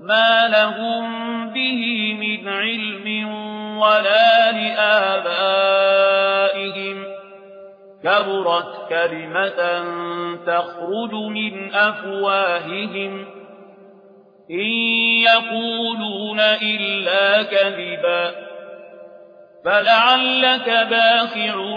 ما لهم به من علم ولا لآبائهم كبرت كلمة تخرج من أفواههم إن يقولون إلا كذبا فلعلك باخع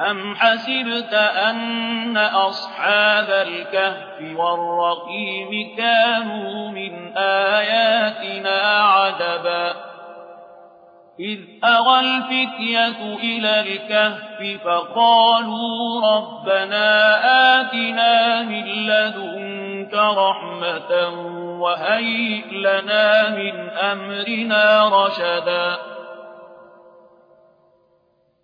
أم حسبت أن أصحاب الكهف والرقيم كانوا من آياتنا عجبا إذ أغى الفتية إلى الكهف فقالوا ربنا آتنا من لدنك رحمة وهيئ لنا من أمرنا رشدا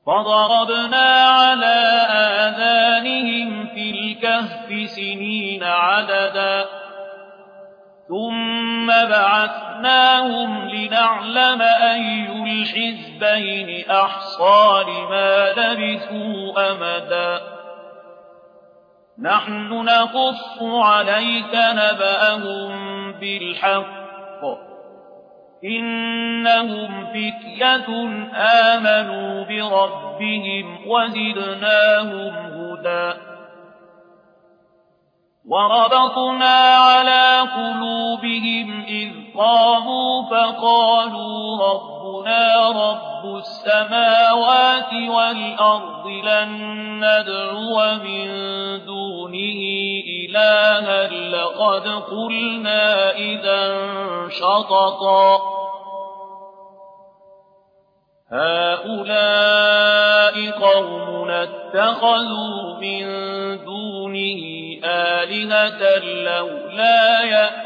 فضربنا على آذانهم في الكهف سنين عددا. ثم بعثناهم لنعلم أي الحزبين أحصى لما لبثوا أمدا. نحن نقص عليك نبأهم بالحق. إنهم فتية آمنوا بربهم وزدناهم هدى. وربطنا على قلوبهم إذ قاموا فقالوا ربنا رب السماوات والأرض لن ندعو من دونه إلها لقد قلنا إذا شططا. هؤلاء قوم اتخذوا من دونه آلهة لولا يأتون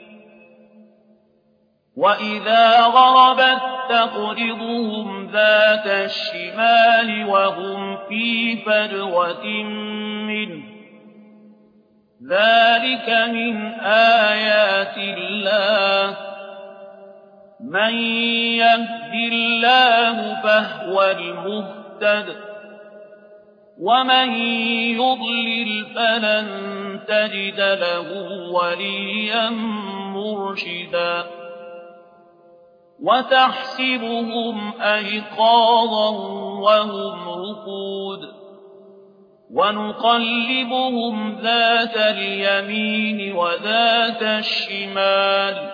وإذا غربت تقرضهم ذات الشمال وهم في فجوة منه ذلك من آيات الله من يهد الله فهو المهتد ومن يضلل فلن تجد له وليا مرشدا وتحسبهم أيقاظا وهم رقود ونقلبهم ذات اليمين وذات الشمال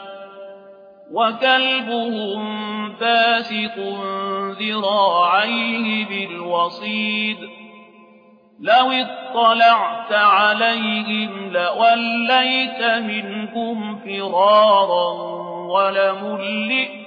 وكلبهم باسط ذراعيه بالوصيد لو اطلعت عليهم لوليت منهم فرارا ولملئت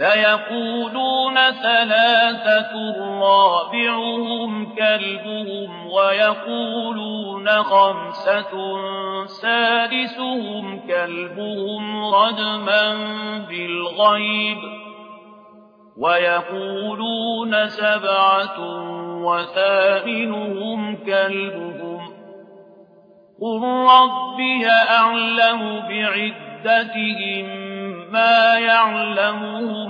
سيقولون ثلاثة رابعهم كلبهم ويقولون خمسة سادسهم كلبهم رجما بالغيب ويقولون سبعة وثامنهم كلبهم قل ربي أعلم بعدتهم ما يعلمهم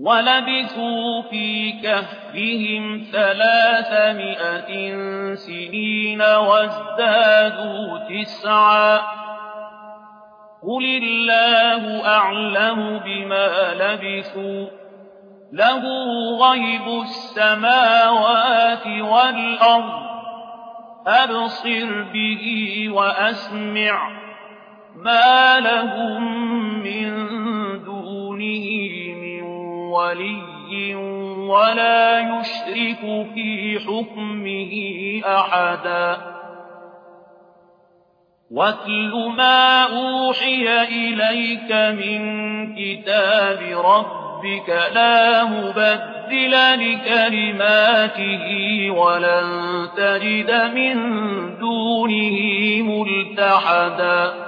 ولبثوا في كهفهم ثلاثمائة سنين وازدادوا تسعا. قل الله أعلم بما لبثوا. له غيب السماوات والأرض. أبصر به وأسمع. ما لهم من ولي ولا يشرك في حكمه أحدا. واتل ما أوحي إليك من كتاب ربك لا مبدل لكلماته ولن تجد من دونه ملتحدا.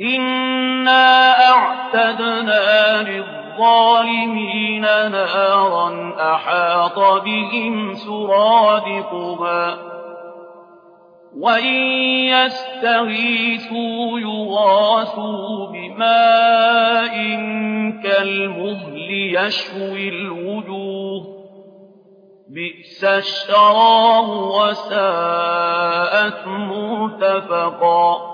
إنا أعتدنا للظالمين نارا أحاط بهم سرادقها وإن يستغيثوا يغاثوا بماء كالمهل يشوي الوجوه بئس الشراب وساءت مرتفقا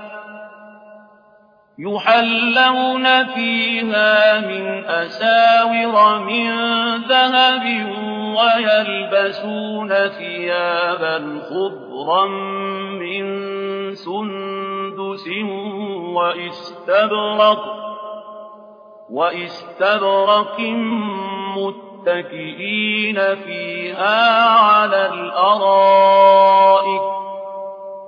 يحلون فيها من أساور من ذهب ويلبسون ثيابا خضرا من سندس واستبرق واستبرق متكئين فيها على الأرائك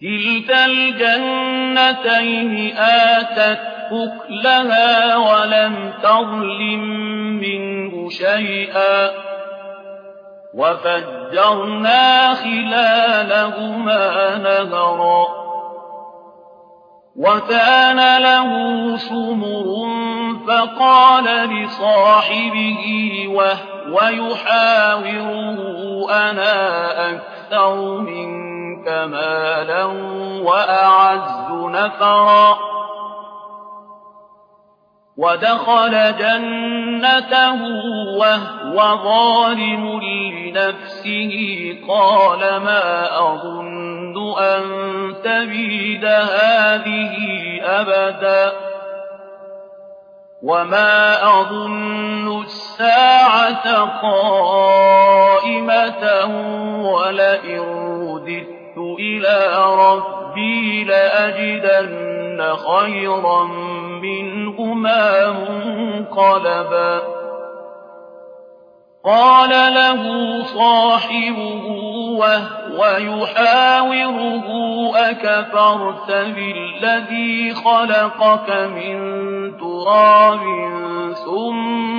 كلتا الجنتين آتت أكلها ولم تظلم منه شيئا وفجرنا خلالهما نهرا وكان له سمر فقال لصاحبه وهو يحاوره أنا أكثر منك مالا وأعز نفرا ودخل جنته وهو ظالم لنفسه قال ما أظن أن تبيد هذه أبدا وما أظن الساعة قائمة ولئن رددت إلى ربي لأجدن خيرا منهما منقلبا. قال له صاحبه وهو يحاوره أكفرت بالذي خلقك من تراب ثم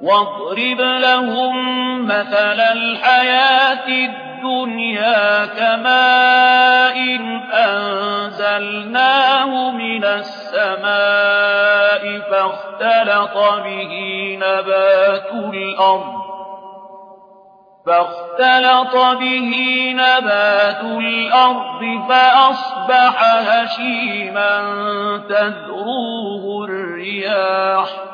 واضرب لهم مثل الحياة الدنيا كماء أنزلناه من السماء فاختلط به نبات الأرض فاختلط به نبات الأرض فأصبح هشيما تذروه الرياح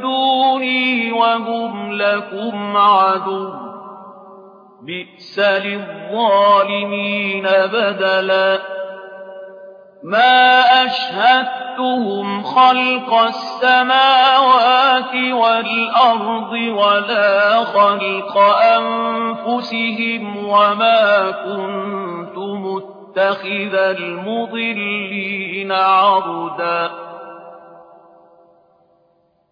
دوني وهم لكم عدو. بئس للظالمين بدلا. ما أشهدتهم خلق السماوات والأرض ولا خلق أنفسهم وما كنت متخذ المضلين عردا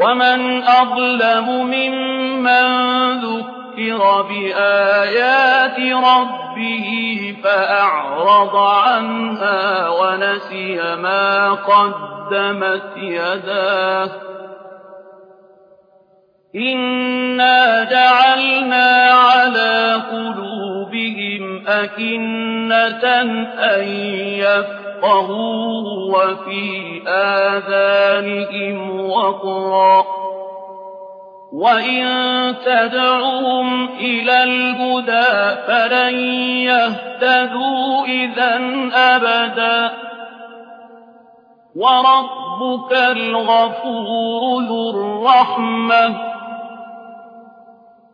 ومن أظلم ممن ذكر بآيات ربه فأعرض عنها ونسي ما قدمت يداه إنا جعلنا على قلوبهم أكنة أن يفعلوا يفقهوه وفي آذانهم وقرا وإن تدعهم إلى الهدى فلن يهتدوا إذا أبدا وربك الغفور ذو الرحمة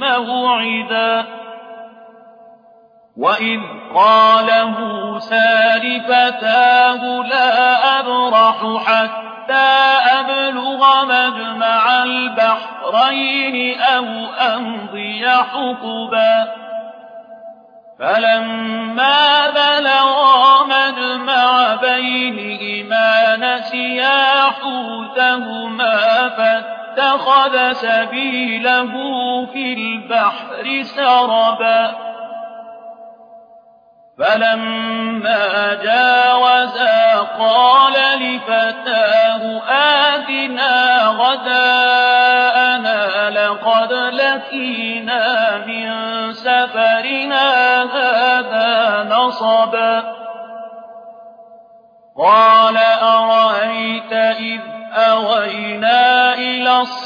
موعدا. وإذ قال موسى لفتاه لا أبرح حتى أبلغ مجمع البحرين أو أمضي حقبا. فلما بلغا مجمع بينهما نسيا حوتهما فاتقا اتخذ سبيله في البحر سربا. فلما جاوزا قال لفتاه آتنا غداءنا لقد لكينا من سفرنا هذا نصبا. قال أرأيت إذ أوينا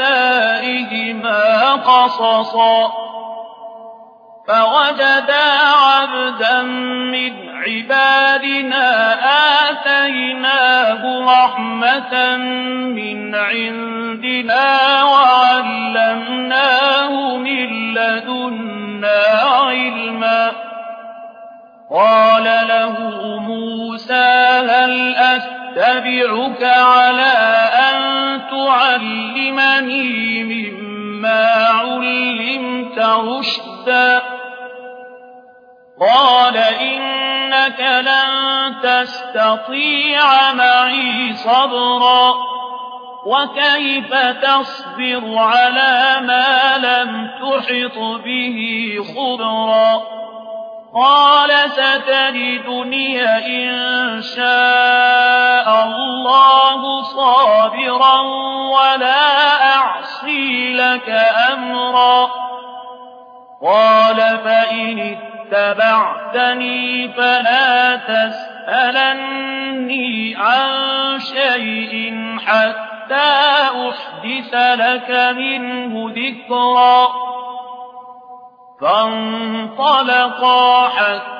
آثارهما قصصا فوجدا عبدا من عبادنا آتيناه رحمة من عندنا وعلمناه من لدنا علما قال له موسى هل أتبعك على تعلمني مما علمت رشدا. قال إنك لن تستطيع معي صبرا. وكيف تصبر على ما لم تحط به خبرا؟ قال ستجدني إن شاء الله صابرا ولا أعصي لك أمرا قال فإن اتبعتني فلا تسألني عن شيء حتى أحدث لك منه ذكرا فانطلقا حتى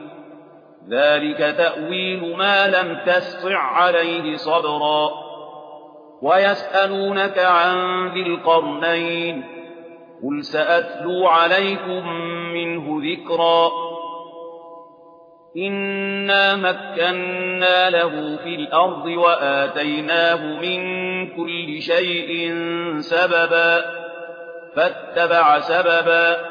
ذلك تأويل ما لم تسطع عليه صبرا. ويسألونك عن ذي القرنين قل سأتلو عليكم منه ذكرا. إنا مكنا له في الأرض وآتيناه من كل شيء سببا فاتبع سببا.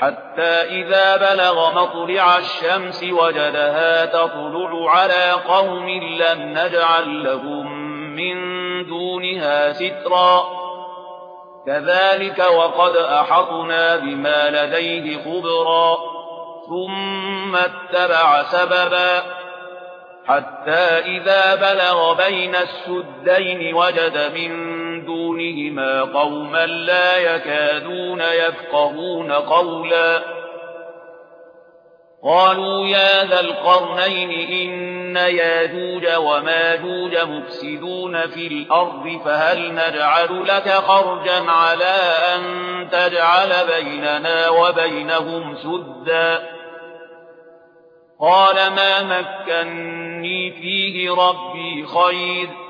حتى إذا بلغ مطلع الشمس وجدها تطلع على قوم لم نجعل لهم من دونها سترا. كذلك وقد أحطنا بما لديه خبرا ثم اتبع سببا. حتى إذا بلغ بين السدين وجد من دونهما قوما لا يكادون يفقهون قولا. قالوا يا ذا القرنين إن ياجوج وماجوج مفسدون في الأرض فهل نجعل لك خرجا على أن تجعل بيننا وبينهم سدا؟ قال ما مكني فيه ربي خير.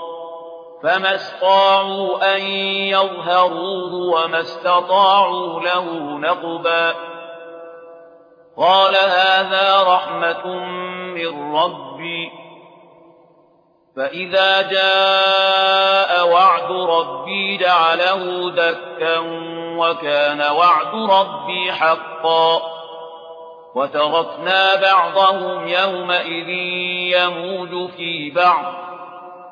فما استطاعوا أن يظهروه وما استطاعوا له نقبا قال هذا رحمة من ربي فإذا جاء وعد ربي جعله دكا وكان وعد ربي حقا وتركنا بعضهم يومئذ يموج في بعض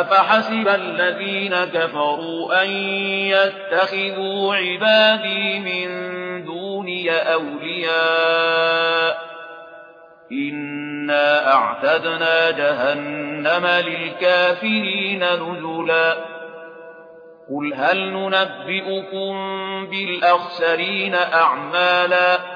أفحسب الذين كفروا أن يتخذوا عبادي من دوني أولياء إنا أعتدنا جهنم للكافرين نزلا قل هل ننبئكم بالأخسرين أعمالا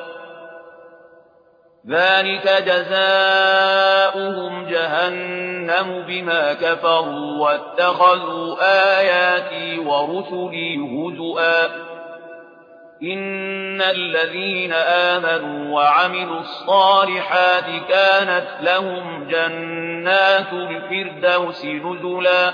ذلك جزاؤهم جهنم بما كفروا واتخذوا آياتي ورسلي هزؤا إن الذين آمنوا وعملوا الصالحات كانت لهم جنات الفردوس نزلا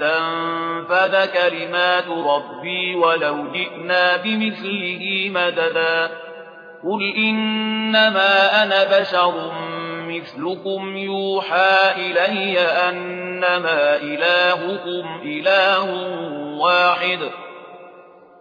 تنفذ كلمات ربي ولو جئنا بمثله مددا. قل إنما أنا بشر مثلكم يوحى إلي أنما إلهكم إله واحد.